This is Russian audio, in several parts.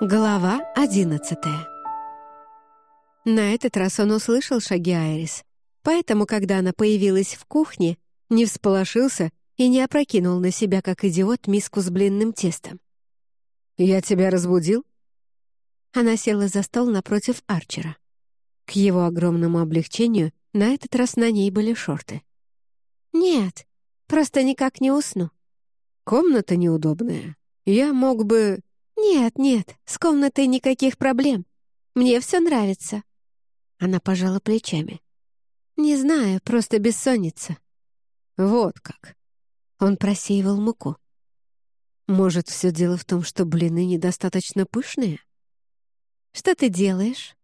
Глава одиннадцатая На этот раз он услышал шаги Айрис, поэтому, когда она появилась в кухне, не всполошился и не опрокинул на себя, как идиот, миску с блинным тестом. «Я тебя разбудил?» Она села за стол напротив Арчера. К его огромному облегчению на этот раз на ней были шорты. «Нет, просто никак не усну». «Комната неудобная. Я мог бы...» «Нет, нет, с комнатой никаких проблем. Мне все нравится». Она пожала плечами. «Не знаю, просто бессонница». «Вот как». Он просеивал муку. «Может, все дело в том, что блины недостаточно пышные?» «Что ты делаешь?»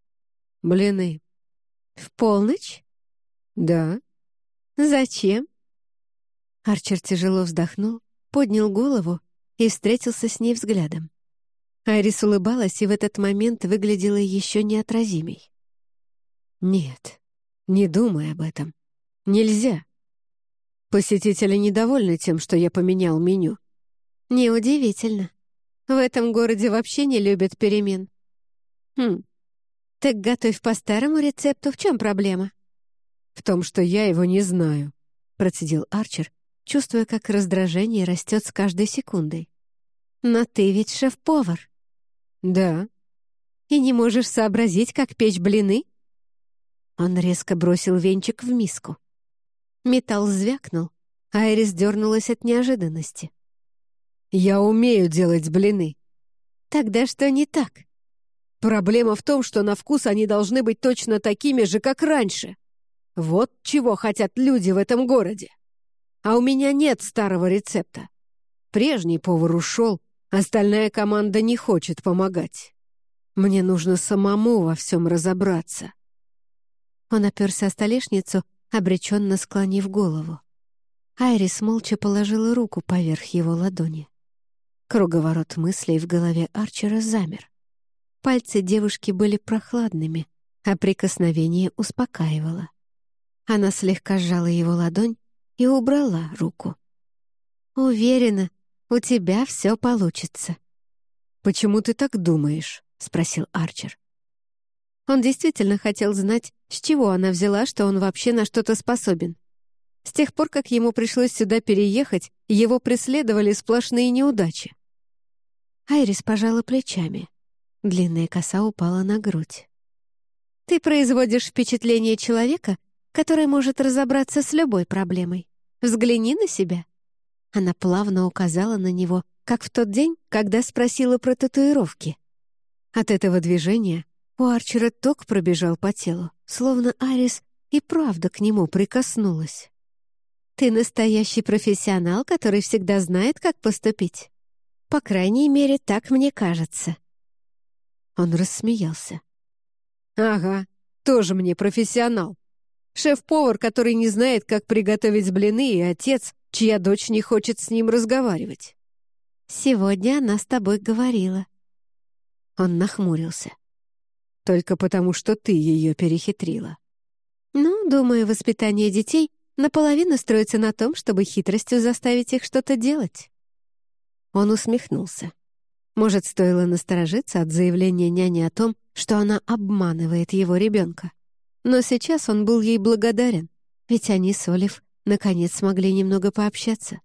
«Блины». «В полночь?» «Да». «Зачем?» Арчер тяжело вздохнул, поднял голову и встретился с ней взглядом. Айрис улыбалась и в этот момент выглядела еще неотразимей. «Нет, не думай об этом. Нельзя. Посетители недовольны тем, что я поменял меню». «Неудивительно. В этом городе вообще не любят перемен». «Хм. Так готовь по старому рецепту. В чем проблема?» «В том, что я его не знаю», — процедил Арчер, чувствуя, как раздражение растет с каждой секундой. «Но ты ведь шеф-повар». «Да». «И не можешь сообразить, как печь блины?» Он резко бросил венчик в миску. Металл звякнул, Айрис дернулась от неожиданности. «Я умею делать блины». «Тогда что не так?» «Проблема в том, что на вкус они должны быть точно такими же, как раньше. Вот чего хотят люди в этом городе. А у меня нет старого рецепта. Прежний повар ушел, Остальная команда не хочет помогать. Мне нужно самому во всем разобраться». Он оперся о столешницу, обреченно склонив голову. Айрис молча положила руку поверх его ладони. Круговорот мыслей в голове Арчера замер. Пальцы девушки были прохладными, а прикосновение успокаивало. Она слегка сжала его ладонь и убрала руку. Уверена, у тебя все получится». «Почему ты так думаешь?» — спросил Арчер. Он действительно хотел знать, с чего она взяла, что он вообще на что-то способен. С тех пор, как ему пришлось сюда переехать, его преследовали сплошные неудачи. Айрис пожала плечами. Длинная коса упала на грудь. «Ты производишь впечатление человека, который может разобраться с любой проблемой. Взгляни на себя. Она плавно указала на него, как в тот день, когда спросила про татуировки. От этого движения у Арчера ток пробежал по телу, словно Арис и правда к нему прикоснулась. «Ты настоящий профессионал, который всегда знает, как поступить. По крайней мере, так мне кажется». Он рассмеялся. «Ага, тоже мне профессионал. Шеф-повар, который не знает, как приготовить блины, и отец, чья дочь не хочет с ним разговаривать. Сегодня она с тобой говорила. Он нахмурился. Только потому, что ты ее перехитрила. Ну, думаю, воспитание детей наполовину строится на том, чтобы хитростью заставить их что-то делать. Он усмехнулся. Может, стоило насторожиться от заявления няни о том, что она обманывает его ребенка. Но сейчас он был ей благодарен, ведь они с Олив наконец смогли немного пообщаться.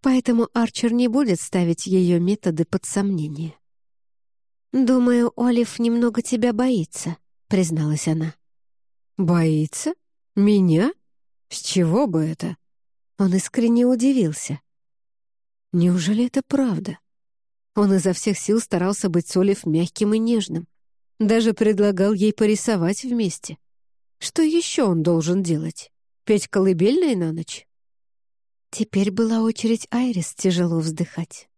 Поэтому Арчер не будет ставить ее методы под сомнение. «Думаю, Олив немного тебя боится», — призналась она. «Боится? Меня? С чего бы это?» Он искренне удивился. «Неужели это правда?» Он изо всех сил старался быть с Олив мягким и нежным. Даже предлагал ей порисовать вместе. Что еще он должен делать? Петь колыбельные на ночь?» Теперь была очередь Айрис тяжело вздыхать.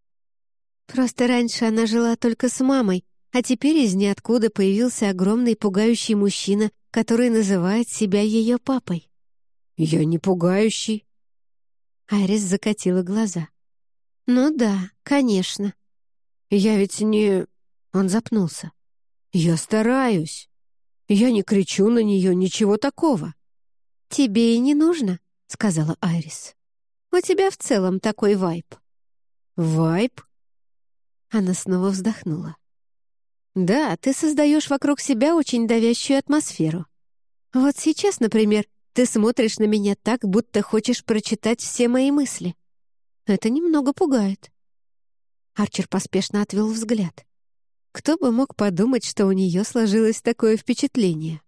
Просто раньше она жила только с мамой, а теперь из ниоткуда появился огромный пугающий мужчина, который называет себя ее папой. «Я не пугающий». Айрис закатила глаза. «Ну да, конечно». «Я ведь не...» Он запнулся. «Я стараюсь. Я не кричу на нее, ничего такого». «Тебе и не нужно», — сказала Айрис. «У тебя в целом такой вайб». «Вайб?» Она снова вздохнула. Да, ты создаешь вокруг себя очень давящую атмосферу. Вот сейчас, например, ты смотришь на меня так, будто хочешь прочитать все мои мысли. Это немного пугает. Арчер поспешно отвел взгляд. Кто бы мог подумать, что у нее сложилось такое впечатление?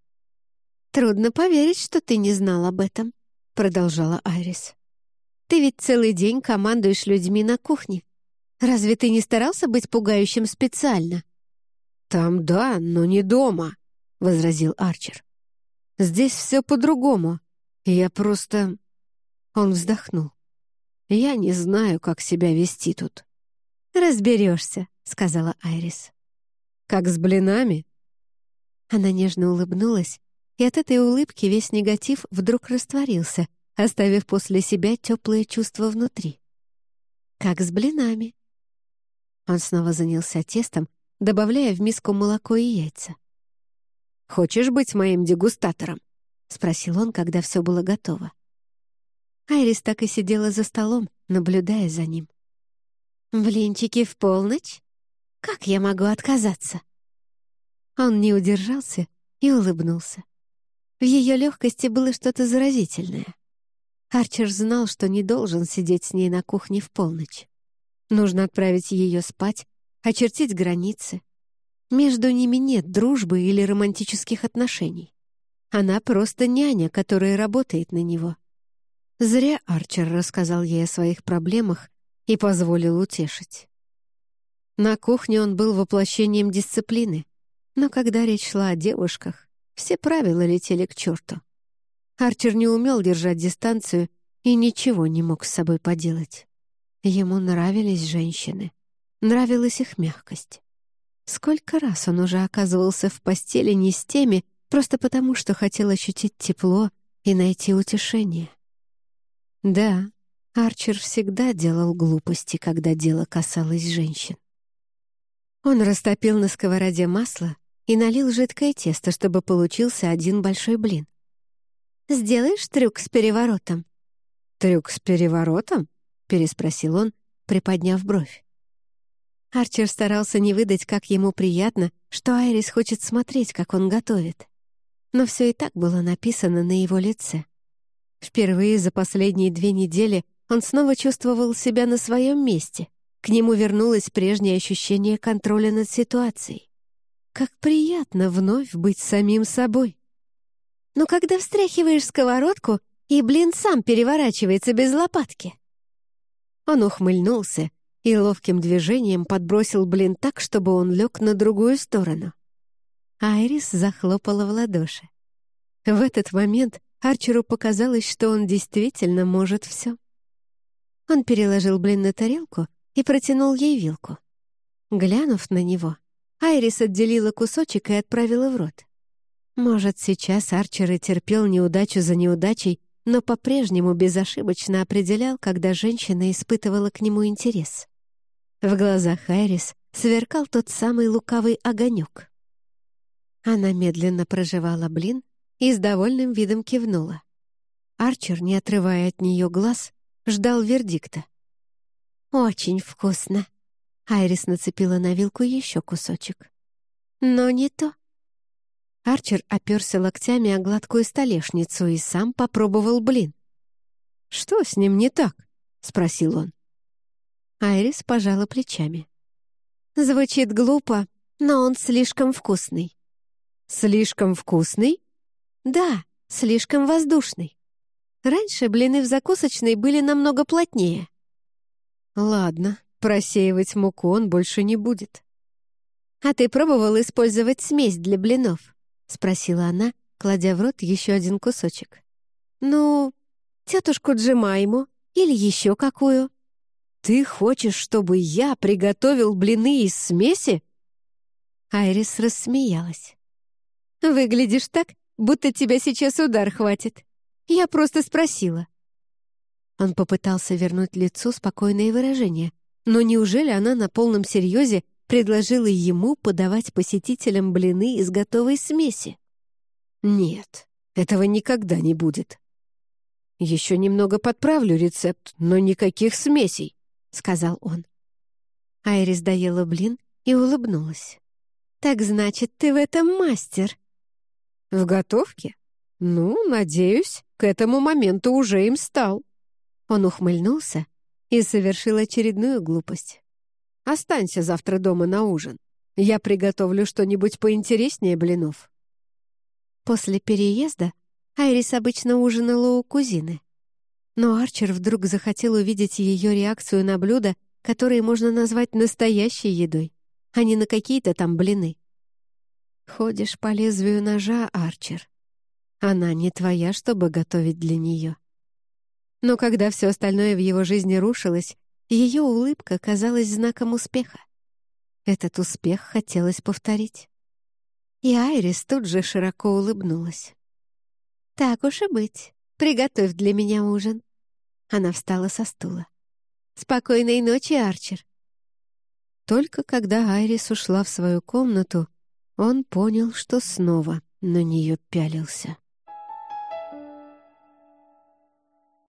«Трудно поверить, что ты не знал об этом», — продолжала Айрис. «Ты ведь целый день командуешь людьми на кухне. Разве ты не старался быть пугающим специально?» «Там да, но не дома», — возразил Арчер. «Здесь все по-другому. Я просто...» Он вздохнул. «Я не знаю, как себя вести тут». «Разберешься», — сказала Айрис. «Как с блинами?» Она нежно улыбнулась, и от этой улыбки весь негатив вдруг растворился, оставив после себя теплое чувство внутри. «Как с блинами». Он снова занялся тестом, добавляя в миску молоко и яйца. «Хочешь быть моим дегустатором?» — спросил он, когда все было готово. Айрис так и сидела за столом, наблюдая за ним. «Блинчики в полночь? Как я могу отказаться?» Он не удержался и улыбнулся. В ее легкости было что-то заразительное. Арчер знал, что не должен сидеть с ней на кухне в полночь. Нужно отправить ее спать, очертить границы. Между ними нет дружбы или романтических отношений. Она просто няня, которая работает на него. Зря Арчер рассказал ей о своих проблемах и позволил утешить. На кухне он был воплощением дисциплины, но когда речь шла о девушках, все правила летели к черту. Арчер не умел держать дистанцию и ничего не мог с собой поделать. Ему нравились женщины, нравилась их мягкость. Сколько раз он уже оказывался в постели не с теми, просто потому что хотел ощутить тепло и найти утешение. Да, Арчер всегда делал глупости, когда дело касалось женщин. Он растопил на сковороде масло и налил жидкое тесто, чтобы получился один большой блин. «Сделаешь трюк с переворотом?» «Трюк с переворотом?» — переспросил он, приподняв бровь. Арчер старался не выдать, как ему приятно, что Айрис хочет смотреть, как он готовит. Но все и так было написано на его лице. Впервые за последние две недели он снова чувствовал себя на своем месте. К нему вернулось прежнее ощущение контроля над ситуацией. Как приятно вновь быть самим собой. Но когда встряхиваешь сковородку, и блин сам переворачивается без лопатки. Он ухмыльнулся и ловким движением подбросил блин так, чтобы он лег на другую сторону. Айрис захлопала в ладоши. В этот момент Арчеру показалось, что он действительно может все. Он переложил блин на тарелку и протянул ей вилку. Глянув на него, Айрис отделила кусочек и отправила в рот. Может, сейчас Арчер и терпел неудачу за неудачей, но по-прежнему безошибочно определял, когда женщина испытывала к нему интерес. В глазах Айрис сверкал тот самый лукавый огонек. Она медленно проживала блин и с довольным видом кивнула. Арчер, не отрывая от нее глаз, ждал вердикта. «Очень вкусно!» Айрис нацепила на вилку еще кусочек. «Но не то». Арчер оперся локтями о гладкую столешницу и сам попробовал блин. «Что с ним не так?» — спросил он. Айрис пожала плечами. «Звучит глупо, но он слишком вкусный». «Слишком вкусный?» «Да, слишком воздушный. Раньше блины в закусочной были намного плотнее. Ладно, просеивать муку он больше не будет. «А ты пробовал использовать смесь для блинов?» — спросила она, кладя в рот еще один кусочек. «Ну, тетушку Джемайму или еще какую?» «Ты хочешь, чтобы я приготовил блины из смеси?» Айрис рассмеялась. «Выглядишь так, будто тебя сейчас удар хватит. Я просто спросила». Он попытался вернуть лицу спокойное выражение, но неужели она на полном серьезе предложила ему подавать посетителям блины из готовой смеси? Нет, этого никогда не будет. Еще немного подправлю рецепт, но никаких смесей, сказал он. Айрис доела блин и улыбнулась. «Так значит, ты в этом мастер?» «В готовке? Ну, надеюсь, к этому моменту уже им стал». Он ухмыльнулся и совершил очередную глупость. «Останься завтра дома на ужин. Я приготовлю что-нибудь поинтереснее блинов». После переезда Айрис обычно ужинала у кузины. Но Арчер вдруг захотел увидеть ее реакцию на блюдо, которые можно назвать настоящей едой, а не на какие-то там блины. Ходишь по лезвию ножа, Арчер. Она не твоя, чтобы готовить для нее. Но когда все остальное в его жизни рушилось, ее улыбка казалась знаком успеха. Этот успех хотелось повторить. И Айрис тут же широко улыбнулась. «Так уж и быть. Приготовь для меня ужин». Она встала со стула. «Спокойной ночи, Арчер». Только когда Айрис ушла в свою комнату, он понял, что снова на нее пялился.